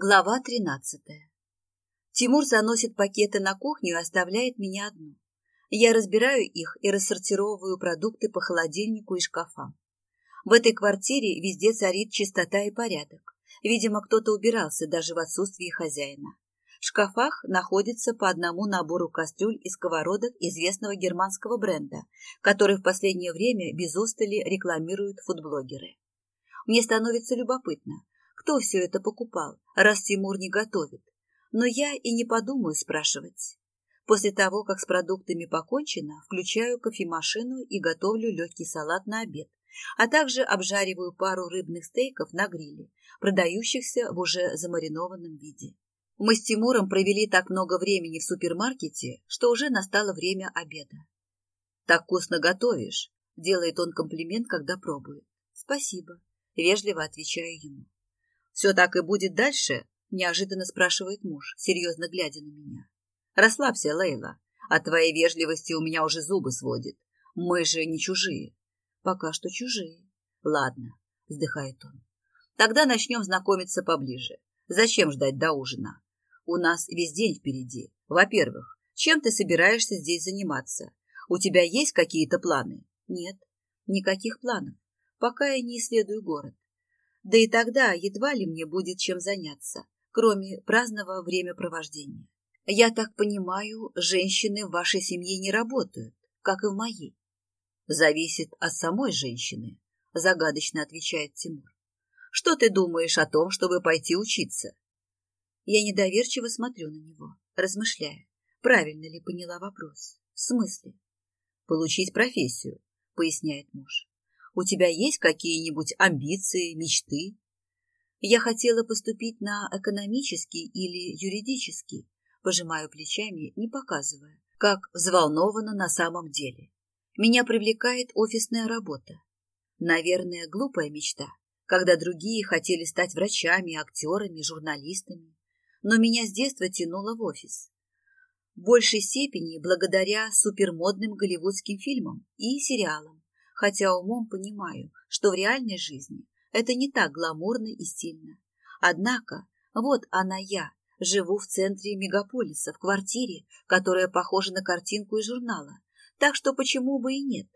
Глава 13. Тимур заносит пакеты на кухню и оставляет меня одну. Я разбираю их и рассортировываю продукты по холодильнику и шкафам. В этой квартире везде царит чистота и порядок. Видимо, кто-то убирался даже в отсутствии хозяина. В шкафах находится по одному набору кастрюль и сковородок известного германского бренда, который в последнее время без устали рекламируют фудблогеры. Мне становится любопытно, кто все это покупал, раз Тимур не готовит? Но я и не подумаю спрашивать. После того, как с продуктами покончено, включаю кофемашину и готовлю легкий салат на обед, а также обжариваю пару рыбных стейков на гриле, продающихся в уже замаринованном виде. Мы с Тимуром провели так много времени в супермаркете, что уже настало время обеда. «Так вкусно готовишь», — делает он комплимент, когда пробует. «Спасибо», — вежливо отвечаю ему. Все так и будет дальше? Неожиданно спрашивает муж, серьезно глядя на меня. Расслабься, Лейла. От твоей вежливости у меня уже зубы сводит. Мы же не чужие. Пока что чужие. Ладно, вздыхает он. Тогда начнем знакомиться поближе. Зачем ждать до ужина? У нас весь день впереди. Во-первых, чем ты собираешься здесь заниматься? У тебя есть какие-то планы? Нет, никаких планов. Пока я не исследую город. Да и тогда едва ли мне будет чем заняться, кроме праздного времяпровождения. Я так понимаю, женщины в вашей семье не работают, как и в моей. Зависит от самой женщины, загадочно отвечает Тимур. Что ты думаешь о том, чтобы пойти учиться? Я недоверчиво смотрю на него, размышляя, правильно ли поняла вопрос. В смысле? Получить профессию, поясняет муж. У тебя есть какие-нибудь амбиции, мечты? Я хотела поступить на экономический или юридический, пожимаю плечами, не показывая, как взволнована на самом деле. Меня привлекает офисная работа. Наверное, глупая мечта, когда другие хотели стать врачами, актерами, журналистами. Но меня с детства тянуло в офис. В большей степени благодаря супермодным голливудским фильмам и сериалам хотя умом понимаю, что в реальной жизни это не так гламурно и сильно. Однако, вот она я, живу в центре мегаполиса, в квартире, которая похожа на картинку из журнала. Так что почему бы и нет?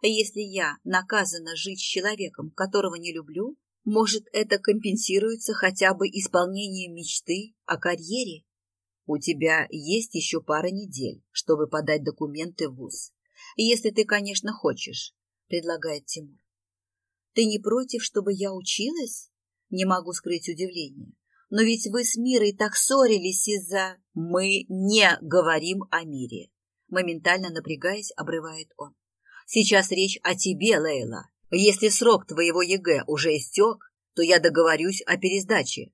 Если я наказана жить с человеком, которого не люблю, может, это компенсируется хотя бы исполнением мечты о карьере? У тебя есть еще пара недель, чтобы подать документы в ВУЗ. Если ты, конечно, хочешь, предлагает Тимур. Ты не против, чтобы я училась? Не могу скрыть удивление. Но ведь вы с Мирой так ссорились из-за... Мы не говорим о мире. Моментально напрягаясь, обрывает он. Сейчас речь о тебе, Лейла. Если срок твоего ЕГЭ уже истек, то я договорюсь о пересдаче.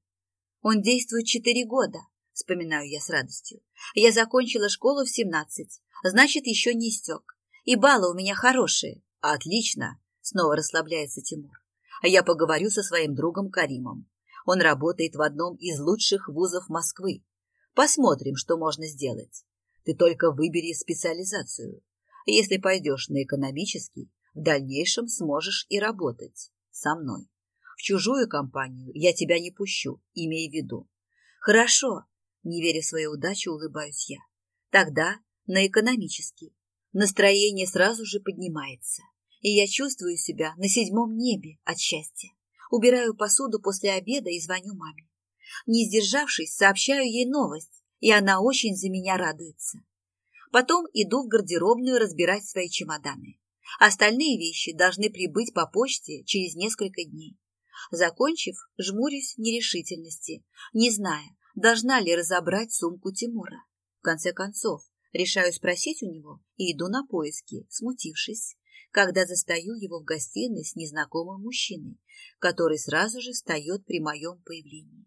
Он действует четыре года, вспоминаю я с радостью. Я закончила школу в семнадцать, значит, еще не истек. И баллы у меня хорошие. Отлично, снова расслабляется Тимур. А я поговорю со своим другом Каримом. Он работает в одном из лучших вузов Москвы. Посмотрим, что можно сделать. Ты только выбери специализацию. Если пойдешь на экономический, в дальнейшем сможешь и работать со мной. В чужую компанию я тебя не пущу, имей в виду. Хорошо, не веря своей удаче, улыбаюсь я. Тогда на экономический. Настроение сразу же поднимается и я чувствую себя на седьмом небе от счастья. Убираю посуду после обеда и звоню маме. Не сдержавшись, сообщаю ей новость, и она очень за меня радуется. Потом иду в гардеробную разбирать свои чемоданы. Остальные вещи должны прибыть по почте через несколько дней. Закончив, жмурюсь нерешительности, не зная, должна ли разобрать сумку Тимура. В конце концов, решаю спросить у него и иду на поиски, смутившись, когда застаю его в гостиной с незнакомым мужчиной, который сразу же встает при моем появлении.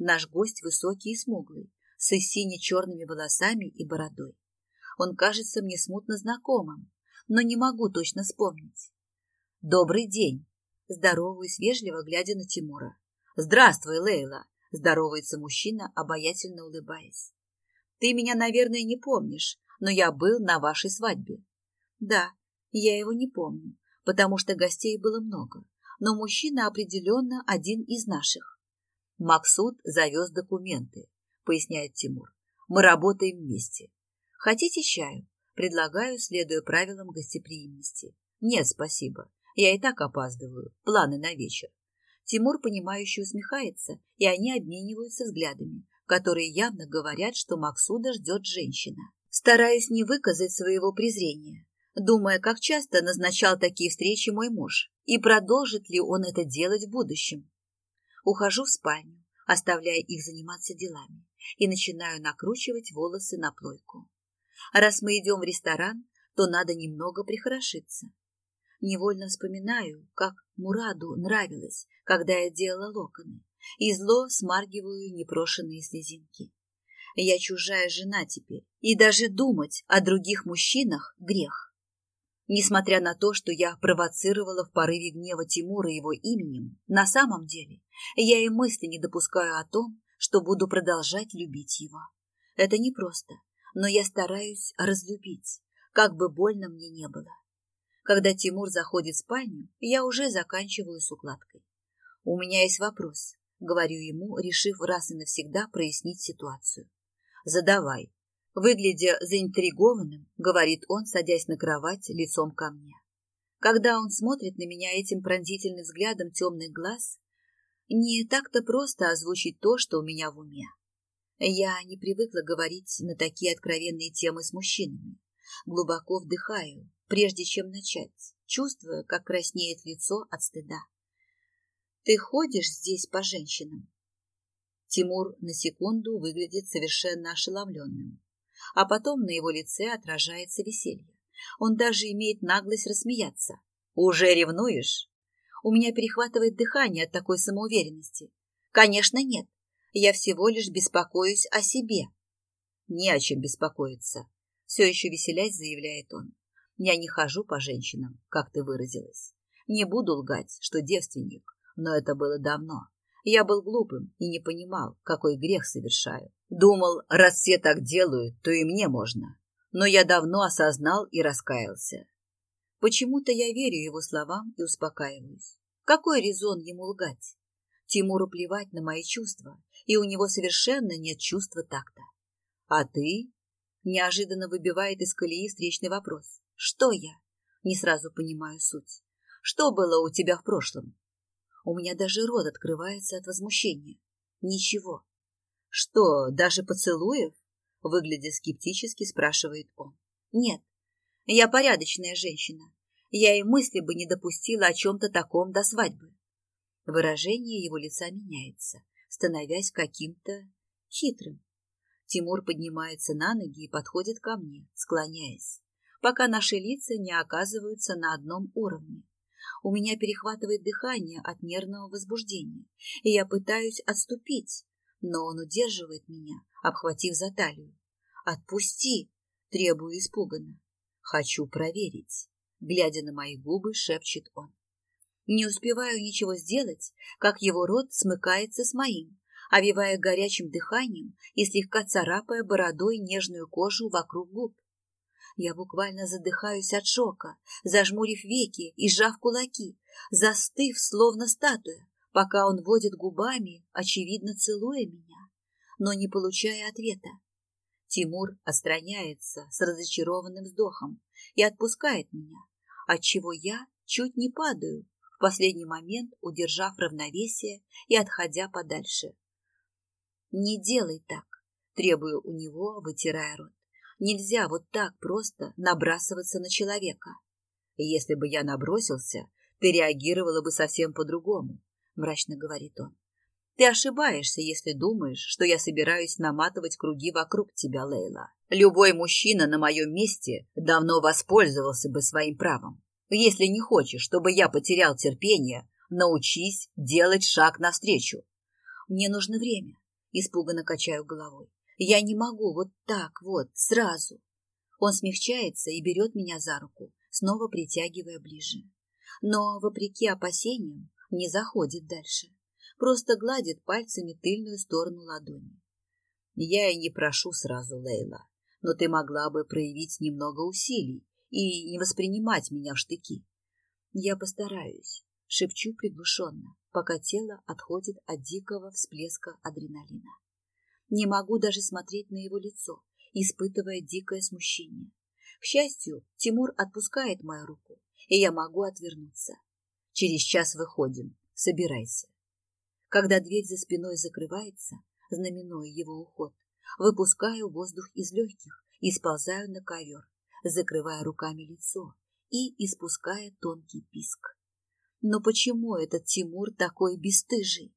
Наш гость высокий и смуглый, с сине-черными волосами и бородой. Он кажется мне смутно знакомым, но не могу точно вспомнить. «Добрый день!» Здороваюсь вежливо, глядя на Тимура. «Здравствуй, Лейла!» Здоровается мужчина, обаятельно улыбаясь. «Ты меня, наверное, не помнишь, но я был на вашей свадьбе». «Да, я его не помню, потому что гостей было много, но мужчина определенно один из наших. Максут завез документы, поясняет Тимур. Мы работаем вместе. Хотите чаю? Предлагаю, следуя правилам гостеприимности. Нет, спасибо. Я и так опаздываю. Планы на вечер. Тимур, понимающе усмехается, и они обмениваются взглядами, которые явно говорят, что Максуда ждет женщина. Стараюсь не выказать своего презрения, думая, как часто назначал такие встречи мой муж и продолжит ли он это делать в будущем. Ухожу в спальню, оставляя их заниматься делами, и начинаю накручивать волосы на плойку. Раз мы идем в ресторан, то надо немного прихорошиться. Невольно вспоминаю, как Мураду нравилось, когда я делала локоны, и зло смаргиваю непрошенные слезинки. Я чужая жена теперь, и даже думать о других мужчинах – грех. Несмотря на то, что я провоцировала в порыве гнева Тимура его именем, на самом деле я и мысли не допускаю о том, что буду продолжать любить его. Это непросто, но я стараюсь разлюбить, как бы больно мне не было. Когда Тимур заходит в спальню, я уже заканчиваю с укладкой. У меня есть вопрос, говорю ему, решив раз и навсегда прояснить ситуацию. Задавай, Выглядя заинтригованным, говорит он, садясь на кровать лицом ко мне. Когда он смотрит на меня этим пронзительным взглядом темных глаз, не так-то просто озвучить то, что у меня в уме. Я не привыкла говорить на такие откровенные темы с мужчинами. Глубоко вдыхаю, прежде чем начать, чувствуя, как краснеет лицо от стыда. «Ты ходишь здесь по женщинам?» Тимур на секунду выглядит совершенно ошеломленным а потом на его лице отражается веселье. Он даже имеет наглость рассмеяться. «Уже ревнуешь?» У меня перехватывает дыхание от такой самоуверенности. «Конечно нет. Я всего лишь беспокоюсь о себе». «Не о чем беспокоиться», — все еще веселясь заявляет он. «Я не хожу по женщинам, как ты выразилась. Не буду лгать, что девственник, но это было давно. Я был глупым и не понимал, какой грех совершаю. Думал, раз все так делают, то и мне можно. Но я давно осознал и раскаялся. Почему-то я верю его словам и успокаиваюсь. Какой резон ему лгать? Тимуру плевать на мои чувства, и у него совершенно нет чувства такта. А ты? Неожиданно выбивает из колеи встречный вопрос. Что я? Не сразу понимаю суть. Что было у тебя в прошлом? У меня даже рот открывается от возмущения. Ничего. Что, даже поцелуев? Выглядя скептически, спрашивает он. Нет. Я порядочная женщина. Я и мысли бы не допустила о чем-то таком до свадьбы. Выражение его лица меняется, становясь каким-то хитрым. Тимур поднимается на ноги и подходит ко мне, склоняясь, пока наши лица не оказываются на одном уровне. У меня перехватывает дыхание от нервного возбуждения, и я пытаюсь отступить, но он удерживает меня, обхватив за талию. «Отпусти!» – требую испуганно. «Хочу проверить!» – глядя на мои губы, шепчет он. Не успеваю ничего сделать, как его рот смыкается с моим, овивая горячим дыханием и слегка царапая бородой нежную кожу вокруг губ. Я буквально задыхаюсь от шока, зажмурив веки и сжав кулаки, застыв, словно статуя, пока он водит губами, очевидно целуя меня, но не получая ответа. Тимур отстраняется с разочарованным вздохом и отпускает меня, отчего я чуть не падаю, в последний момент удержав равновесие и отходя подальше. «Не делай так», — требую у него, вытирая рот. Нельзя вот так просто набрасываться на человека. Если бы я набросился, ты реагировала бы совсем по-другому, мрачно говорит он. Ты ошибаешься, если думаешь, что я собираюсь наматывать круги вокруг тебя, Лейла. Любой мужчина на моем месте давно воспользовался бы своим правом. Если не хочешь, чтобы я потерял терпение, научись делать шаг навстречу. Мне нужно время. Испуганно качаю головой. Я не могу вот так вот, сразу. Он смягчается и берет меня за руку, снова притягивая ближе. Но, вопреки опасениям, не заходит дальше. Просто гладит пальцами тыльную сторону ладони. Я и не прошу сразу, Лейла, но ты могла бы проявить немного усилий и не воспринимать меня в штыки. Я постараюсь, шепчу приглушенно, пока тело отходит от дикого всплеска адреналина. Не могу даже смотреть на его лицо, испытывая дикое смущение. К счастью, Тимур отпускает мою руку, и я могу отвернуться. Через час выходим. Собирайся. Когда дверь за спиной закрывается, знаменуя его уход, выпускаю воздух из легких и сползаю на ковер, закрывая руками лицо и испуская тонкий писк. Но почему этот Тимур такой бесстыжий?